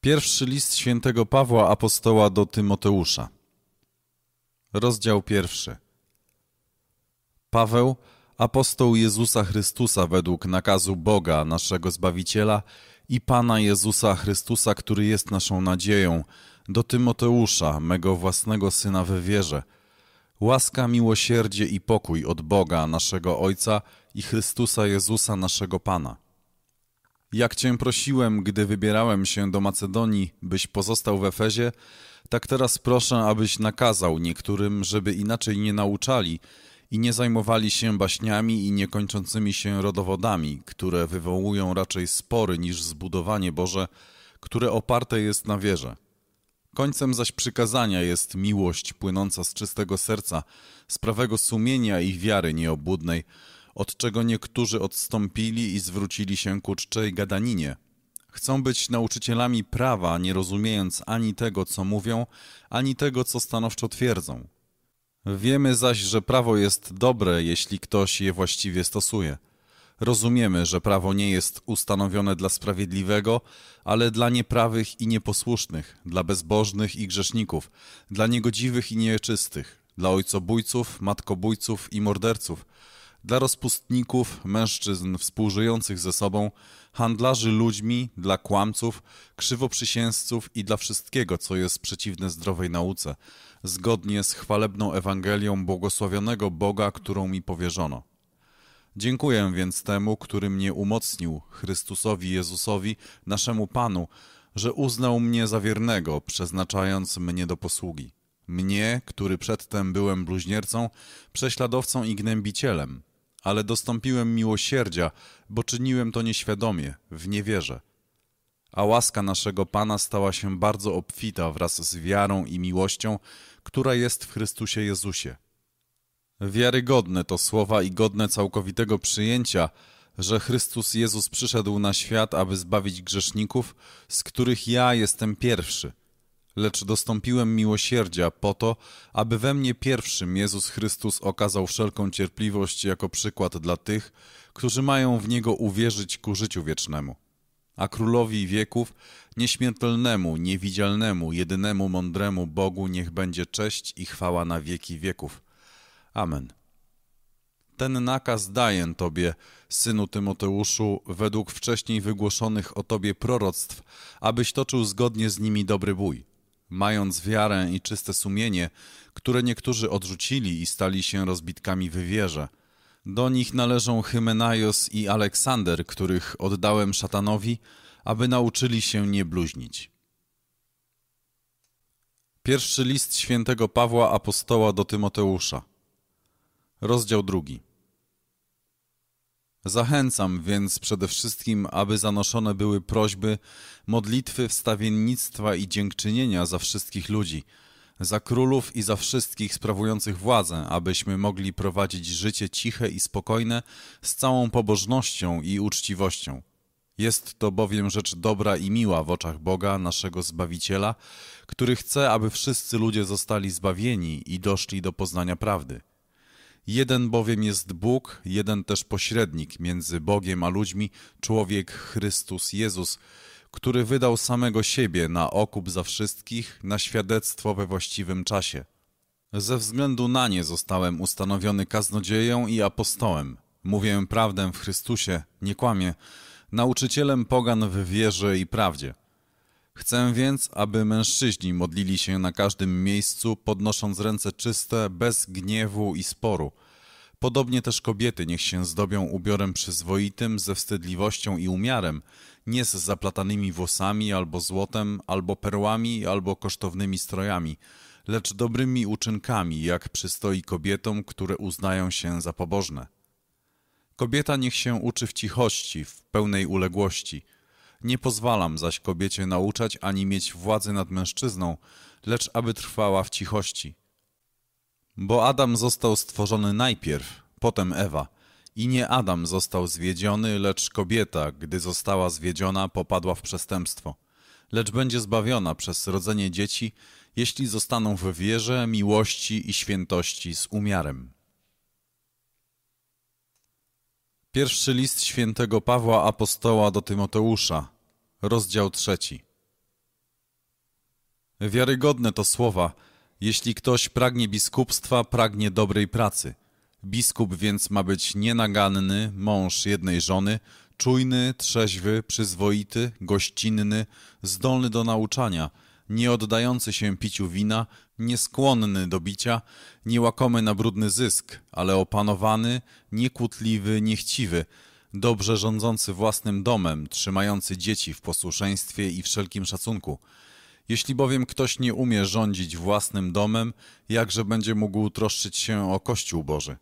Pierwszy list świętego Pawła apostoła do Tymoteusza. Rozdział pierwszy. Paweł, apostoł Jezusa Chrystusa według nakazu Boga, naszego Zbawiciela i Pana Jezusa Chrystusa, który jest naszą nadzieją, do Tymoteusza, mego własnego syna we wierze. Łaska, miłosierdzie i pokój od Boga, naszego Ojca i Chrystusa Jezusa, naszego Pana. Jak cię prosiłem, gdy wybierałem się do Macedonii, byś pozostał w Efezie, tak teraz proszę, abyś nakazał niektórym, żeby inaczej nie nauczali i nie zajmowali się baśniami i niekończącymi się rodowodami, które wywołują raczej spory niż zbudowanie Boże, które oparte jest na wierze. Końcem zaś przykazania jest miłość płynąca z czystego serca, z prawego sumienia i wiary nieobłudnej, od czego niektórzy odstąpili i zwrócili się ku czczej gadaninie. Chcą być nauczycielami prawa, nie rozumiejąc ani tego, co mówią, ani tego, co stanowczo twierdzą. Wiemy zaś, że prawo jest dobre, jeśli ktoś je właściwie stosuje. Rozumiemy, że prawo nie jest ustanowione dla sprawiedliwego, ale dla nieprawych i nieposłusznych, dla bezbożnych i grzeszników, dla niegodziwych i nieczystych, dla ojcobójców, matkobójców i morderców, dla rozpustników, mężczyzn współżyjących ze sobą, handlarzy ludźmi, dla kłamców, krzywoprzysięzców i dla wszystkiego, co jest przeciwne zdrowej nauce, zgodnie z chwalebną Ewangelią błogosławionego Boga, którą mi powierzono. Dziękuję więc temu, który mnie umocnił, Chrystusowi Jezusowi, naszemu Panu, że uznał mnie za wiernego, przeznaczając mnie do posługi. Mnie, który przedtem byłem bluźniercą, prześladowcą i gnębicielem, ale dostąpiłem miłosierdzia, bo czyniłem to nieświadomie, w niewierze. A łaska naszego Pana stała się bardzo obfita wraz z wiarą i miłością, która jest w Chrystusie Jezusie. Wiarygodne to słowa i godne całkowitego przyjęcia, że Chrystus Jezus przyszedł na świat, aby zbawić grzeszników, z których ja jestem pierwszy. Lecz dostąpiłem miłosierdzia po to, aby we mnie pierwszym Jezus Chrystus okazał wszelką cierpliwość jako przykład dla tych, którzy mają w Niego uwierzyć ku życiu wiecznemu. A Królowi wieków, nieśmiertelnemu, niewidzialnemu, jedynemu mądremu Bogu niech będzie cześć i chwała na wieki wieków. Amen. Ten nakaz daję Tobie, synu Tymoteuszu, według wcześniej wygłoszonych o Tobie proroctw, abyś toczył zgodnie z nimi dobry bój, mając wiarę i czyste sumienie, które niektórzy odrzucili i stali się rozbitkami w wierze. Do nich należą Hymenaios i Aleksander, których oddałem szatanowi, aby nauczyli się nie bluźnić. Pierwszy list świętego Pawła apostoła do Tymoteusza. Rozdział drugi. Zachęcam więc przede wszystkim, aby zanoszone były prośby, modlitwy, wstawiennictwa i dziękczynienia za wszystkich ludzi, za królów i za wszystkich sprawujących władzę, abyśmy mogli prowadzić życie ciche i spokojne z całą pobożnością i uczciwością. Jest to bowiem rzecz dobra i miła w oczach Boga, naszego Zbawiciela, który chce, aby wszyscy ludzie zostali zbawieni i doszli do poznania prawdy. Jeden bowiem jest Bóg, jeden też pośrednik między Bogiem a ludźmi, człowiek Chrystus Jezus, który wydał samego siebie na okup za wszystkich, na świadectwo we właściwym czasie. Ze względu na nie zostałem ustanowiony kaznodzieją i apostołem. Mówię prawdę w Chrystusie, nie kłamię, nauczycielem pogan w wierze i prawdzie. Chcę więc, aby mężczyźni modlili się na każdym miejscu, podnosząc ręce czyste, bez gniewu i sporu. Podobnie też kobiety niech się zdobią ubiorem przyzwoitym, ze wstydliwością i umiarem, nie z zaplatanymi włosami, albo złotem, albo perłami, albo kosztownymi strojami, lecz dobrymi uczynkami, jak przystoi kobietom, które uznają się za pobożne. Kobieta niech się uczy w cichości, w pełnej uległości – nie pozwalam zaś kobiecie nauczać ani mieć władzy nad mężczyzną, lecz aby trwała w cichości. Bo Adam został stworzony najpierw, potem Ewa. I nie Adam został zwiedziony, lecz kobieta, gdy została zwiedziona, popadła w przestępstwo. Lecz będzie zbawiona przez rodzenie dzieci, jeśli zostaną w wierze, miłości i świętości z umiarem. Pierwszy list świętego Pawła Apostoła do Tymoteusza, rozdział trzeci. Wiarygodne to słowa. Jeśli ktoś pragnie biskupstwa, pragnie dobrej pracy. Biskup więc ma być nienaganny, mąż jednej żony, czujny, trzeźwy, przyzwoity, gościnny, zdolny do nauczania, nie oddający się piciu wina, nieskłonny do bicia, niełakomy na brudny zysk, ale opanowany, niekłótliwy, niechciwy, dobrze rządzący własnym domem, trzymający dzieci w posłuszeństwie i wszelkim szacunku. Jeśli bowiem ktoś nie umie rządzić własnym domem, jakże będzie mógł troszczyć się o Kościół Boży?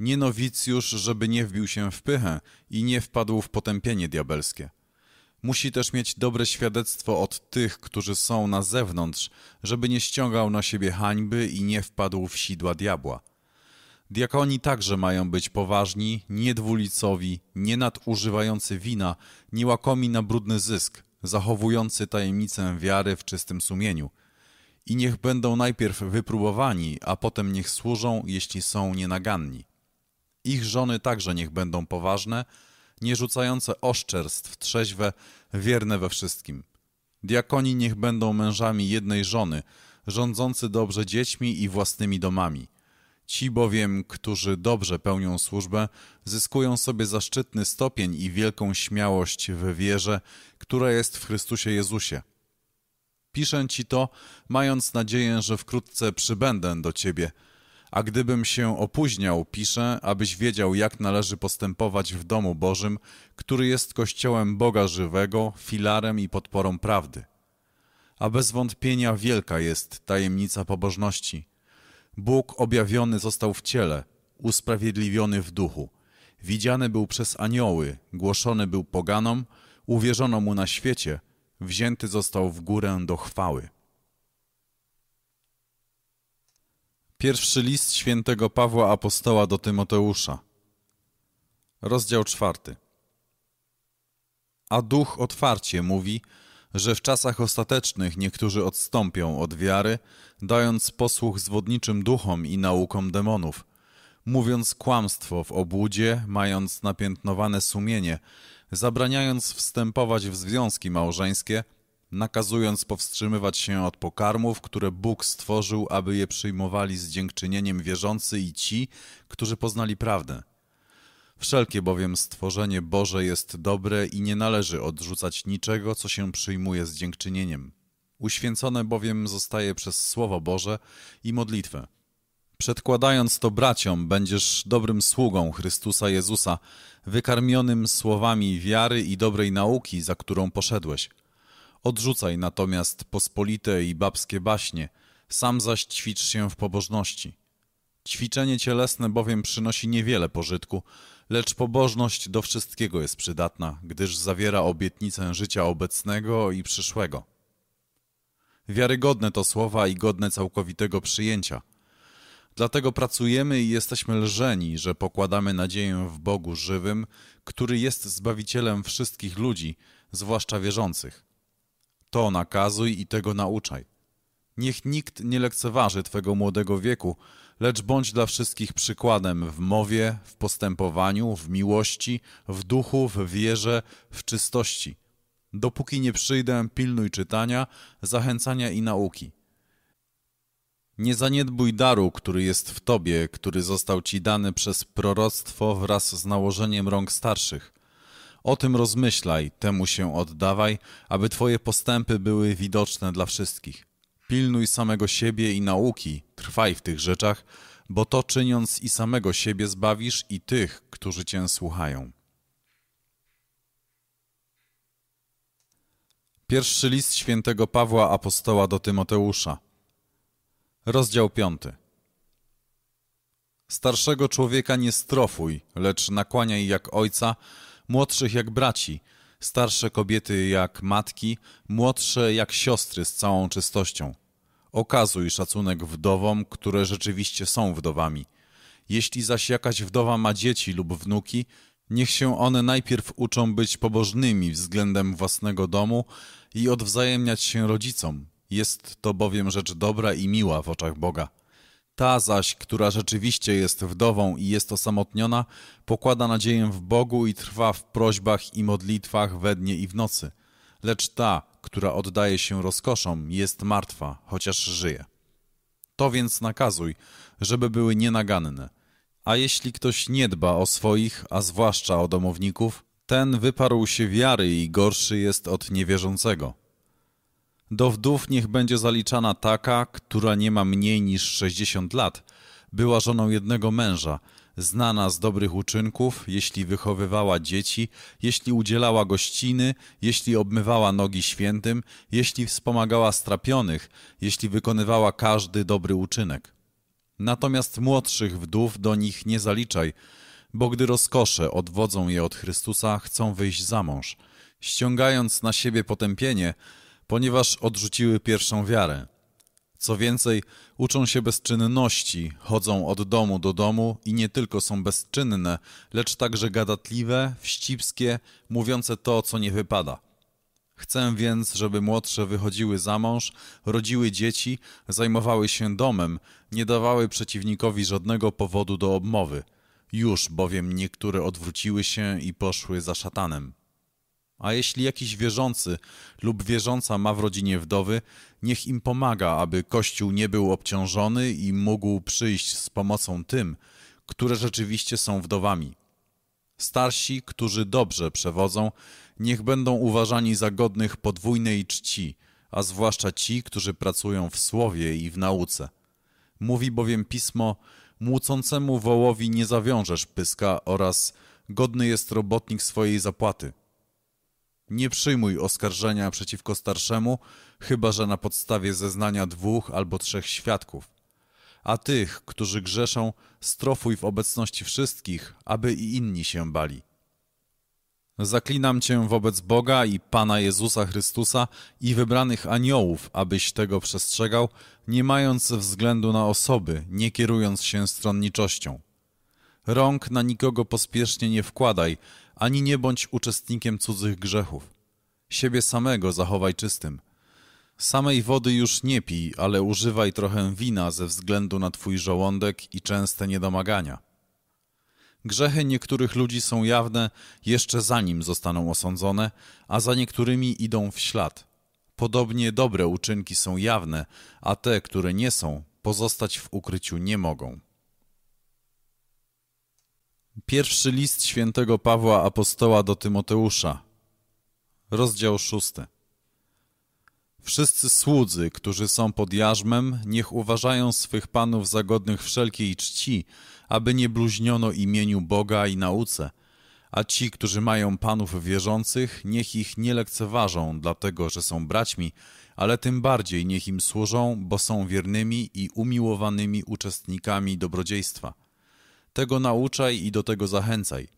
Nie nowicjusz, żeby nie wbił się w pychę i nie wpadł w potępienie diabelskie. Musi też mieć dobre świadectwo od tych, którzy są na zewnątrz, żeby nie ściągał na siebie hańby i nie wpadł w sidła diabła. Diakoni także mają być poważni, niedwulicowi, nie nadużywający wina, niełakomi na brudny zysk, zachowujący tajemnicę wiary w czystym sumieniu. I niech będą najpierw wypróbowani, a potem niech służą, jeśli są nienaganni. Ich żony także niech będą poważne, nie rzucające oszczerstw, trzeźwe, wierne we wszystkim. Diakoni niech będą mężami jednej żony, rządzący dobrze dziećmi i własnymi domami. Ci bowiem, którzy dobrze pełnią służbę, zyskują sobie zaszczytny stopień i wielką śmiałość w wierze, która jest w Chrystusie Jezusie. Piszę ci to, mając nadzieję, że wkrótce przybędę do ciebie – a gdybym się opóźniał, piszę, abyś wiedział, jak należy postępować w domu Bożym, który jest kościołem Boga żywego, filarem i podporą prawdy. A bez wątpienia wielka jest tajemnica pobożności. Bóg objawiony został w ciele, usprawiedliwiony w duchu. Widziany był przez anioły, głoszony był poganom, uwierzono mu na świecie, wzięty został w górę do chwały. Pierwszy list świętego Pawła Apostoła do Tymoteusza. Rozdział czwarty. A duch otwarcie mówi, że w czasach ostatecznych niektórzy odstąpią od wiary, dając posłuch zwodniczym duchom i naukom demonów, mówiąc kłamstwo w obłudzie, mając napiętnowane sumienie, zabraniając wstępować w związki małżeńskie – nakazując powstrzymywać się od pokarmów, które Bóg stworzył, aby je przyjmowali z dziękczynieniem wierzący i ci, którzy poznali prawdę. Wszelkie bowiem stworzenie Boże jest dobre i nie należy odrzucać niczego, co się przyjmuje z dziękczynieniem. Uświęcone bowiem zostaje przez Słowo Boże i modlitwę. Przedkładając to braciom, będziesz dobrym sługą Chrystusa Jezusa, wykarmionym słowami wiary i dobrej nauki, za którą poszedłeś – Odrzucaj natomiast pospolite i babskie baśnie, sam zaś ćwicz się w pobożności. Ćwiczenie cielesne bowiem przynosi niewiele pożytku, lecz pobożność do wszystkiego jest przydatna, gdyż zawiera obietnicę życia obecnego i przyszłego. Wiarygodne to słowa i godne całkowitego przyjęcia. Dlatego pracujemy i jesteśmy lżeni, że pokładamy nadzieję w Bogu żywym, który jest Zbawicielem wszystkich ludzi, zwłaszcza wierzących. To nakazuj i tego nauczaj. Niech nikt nie lekceważy Twego młodego wieku, lecz bądź dla wszystkich przykładem w mowie, w postępowaniu, w miłości, w duchu, w wierze, w czystości. Dopóki nie przyjdę, pilnuj czytania, zachęcania i nauki. Nie zaniedbuj daru, który jest w Tobie, który został Ci dany przez proroctwo wraz z nałożeniem rąk starszych – o tym rozmyślaj, temu się oddawaj, aby Twoje postępy były widoczne dla wszystkich. Pilnuj samego siebie i nauki, trwaj w tych rzeczach, bo to czyniąc i samego siebie zbawisz i tych, którzy Cię słuchają. Pierwszy list świętego Pawła Apostoła do Tymoteusza. Rozdział piąty. Starszego człowieka nie strofuj, lecz nakłaniaj jak ojca, młodszych jak braci, starsze kobiety jak matki, młodsze jak siostry z całą czystością. Okazuj szacunek wdowom, które rzeczywiście są wdowami. Jeśli zaś jakaś wdowa ma dzieci lub wnuki, niech się one najpierw uczą być pobożnymi względem własnego domu i odwzajemniać się rodzicom. Jest to bowiem rzecz dobra i miła w oczach Boga. Ta zaś, która rzeczywiście jest wdową i jest osamotniona, pokłada nadzieję w Bogu i trwa w prośbach i modlitwach we dnie i w nocy. Lecz ta, która oddaje się rozkoszom, jest martwa, chociaż żyje. To więc nakazuj, żeby były nienaganne. A jeśli ktoś nie dba o swoich, a zwłaszcza o domowników, ten wyparł się wiary i gorszy jest od niewierzącego. Do wdów niech będzie zaliczana taka, która nie ma mniej niż sześćdziesiąt lat, była żoną jednego męża, znana z dobrych uczynków, jeśli wychowywała dzieci, jeśli udzielała gościny, jeśli obmywała nogi świętym, jeśli wspomagała strapionych, jeśli wykonywała każdy dobry uczynek. Natomiast młodszych wdów do nich nie zaliczaj, bo gdy rozkosze odwodzą je od Chrystusa, chcą wyjść za mąż, ściągając na siebie potępienie, ponieważ odrzuciły pierwszą wiarę. Co więcej, uczą się bezczynności, chodzą od domu do domu i nie tylko są bezczynne, lecz także gadatliwe, wścibskie, mówiące to, co nie wypada. Chcę więc, żeby młodsze wychodziły za mąż, rodziły dzieci, zajmowały się domem, nie dawały przeciwnikowi żadnego powodu do obmowy. Już bowiem niektóre odwróciły się i poszły za szatanem. A jeśli jakiś wierzący lub wierząca ma w rodzinie wdowy, niech im pomaga, aby Kościół nie był obciążony i mógł przyjść z pomocą tym, które rzeczywiście są wdowami. Starsi, którzy dobrze przewodzą, niech będą uważani za godnych podwójnej czci, a zwłaszcza ci, którzy pracują w słowie i w nauce. Mówi bowiem pismo: Młócącemu wołowi nie zawiążesz pyska oraz godny jest robotnik swojej zapłaty. Nie przyjmuj oskarżenia przeciwko starszemu, chyba że na podstawie zeznania dwóch albo trzech świadków. A tych, którzy grzeszą, strofuj w obecności wszystkich, aby i inni się bali. Zaklinam Cię wobec Boga i Pana Jezusa Chrystusa i wybranych aniołów, abyś tego przestrzegał, nie mając względu na osoby, nie kierując się stronniczością. Rąk na nikogo pospiesznie nie wkładaj, ani nie bądź uczestnikiem cudzych grzechów. Siebie samego zachowaj czystym. Samej wody już nie pij, ale używaj trochę wina ze względu na twój żołądek i częste niedomagania. Grzechy niektórych ludzi są jawne jeszcze zanim zostaną osądzone, a za niektórymi idą w ślad. Podobnie dobre uczynki są jawne, a te, które nie są, pozostać w ukryciu nie mogą. Pierwszy list świętego Pawła Apostoła do Tymoteusza, rozdział szósty. Wszyscy słudzy, którzy są pod jarzmem, niech uważają swych panów za godnych wszelkiej czci, aby nie bluźniono imieniu Boga i nauce. A ci, którzy mają panów wierzących, niech ich nie lekceważą, dlatego że są braćmi, ale tym bardziej niech im służą, bo są wiernymi i umiłowanymi uczestnikami dobrodziejstwa. Tego nauczaj i do tego zachęcaj.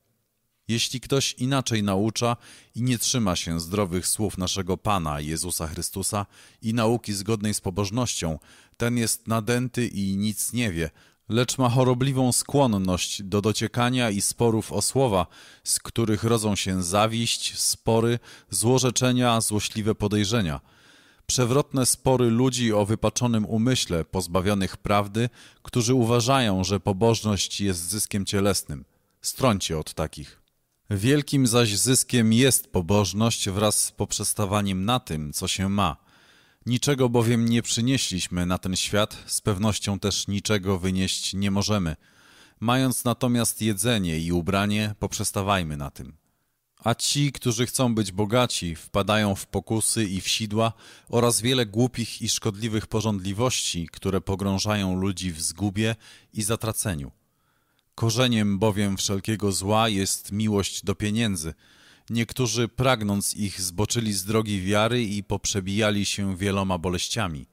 Jeśli ktoś inaczej naucza i nie trzyma się zdrowych słów naszego Pana Jezusa Chrystusa i nauki zgodnej z pobożnością, ten jest nadęty i nic nie wie, lecz ma chorobliwą skłonność do dociekania i sporów o słowa, z których rodzą się zawiść, spory, złorzeczenia, złośliwe podejrzenia – przewrotne spory ludzi o wypaczonym umyśle, pozbawionych prawdy, którzy uważają, że pobożność jest zyskiem cielesnym. Strącie od takich. Wielkim zaś zyskiem jest pobożność wraz z poprzestawaniem na tym, co się ma. Niczego bowiem nie przynieśliśmy na ten świat, z pewnością też niczego wynieść nie możemy. Mając natomiast jedzenie i ubranie, poprzestawajmy na tym. A ci, którzy chcą być bogaci, wpadają w pokusy i w sidła oraz wiele głupich i szkodliwych porządliwości, które pogrążają ludzi w zgubie i zatraceniu. Korzeniem bowiem wszelkiego zła jest miłość do pieniędzy. Niektórzy pragnąc ich zboczyli z drogi wiary i poprzebijali się wieloma boleściami.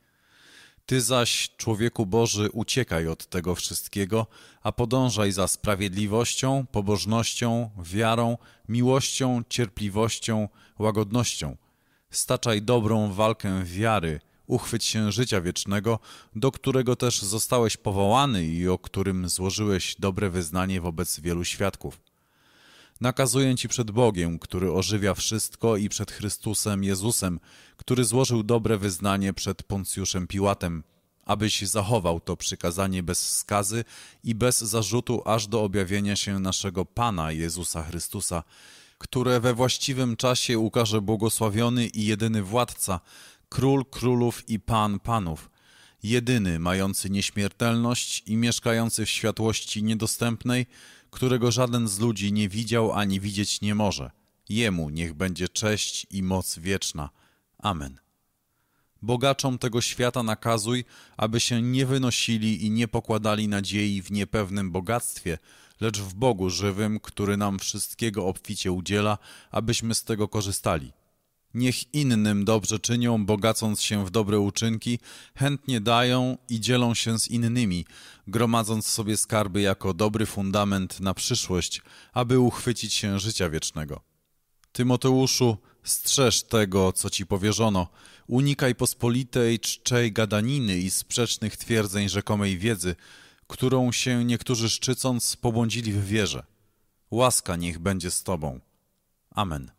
Ty zaś, człowieku Boży, uciekaj od tego wszystkiego, a podążaj za sprawiedliwością, pobożnością, wiarą, miłością, cierpliwością, łagodnością. Staczaj dobrą walkę wiary, uchwyć się życia wiecznego, do którego też zostałeś powołany i o którym złożyłeś dobre wyznanie wobec wielu świadków. Nakazuję Ci przed Bogiem, który ożywia wszystko i przed Chrystusem Jezusem, który złożył dobre wyznanie przed Poncjuszem Piłatem, abyś zachował to przykazanie bez skazy i bez zarzutu aż do objawienia się naszego Pana Jezusa Chrystusa, które we właściwym czasie ukaże błogosławiony i jedyny władca, król królów i pan panów, jedyny mający nieśmiertelność i mieszkający w światłości niedostępnej, którego żaden z ludzi nie widział ani widzieć nie może. Jemu niech będzie cześć i moc wieczna. Amen. Bogaczom tego świata nakazuj, aby się nie wynosili i nie pokładali nadziei w niepewnym bogactwie, lecz w Bogu żywym, który nam wszystkiego obficie udziela, abyśmy z tego korzystali. Niech innym dobrze czynią, bogacąc się w dobre uczynki, chętnie dają i dzielą się z innymi, gromadząc sobie skarby jako dobry fundament na przyszłość, aby uchwycić się życia wiecznego. Tymoteuszu, strzeż tego, co ci powierzono, unikaj pospolitej, czczej gadaniny i sprzecznych twierdzeń rzekomej wiedzy, którą się niektórzy szczycąc pobłądzili w wierze. Łaska niech będzie z tobą. Amen.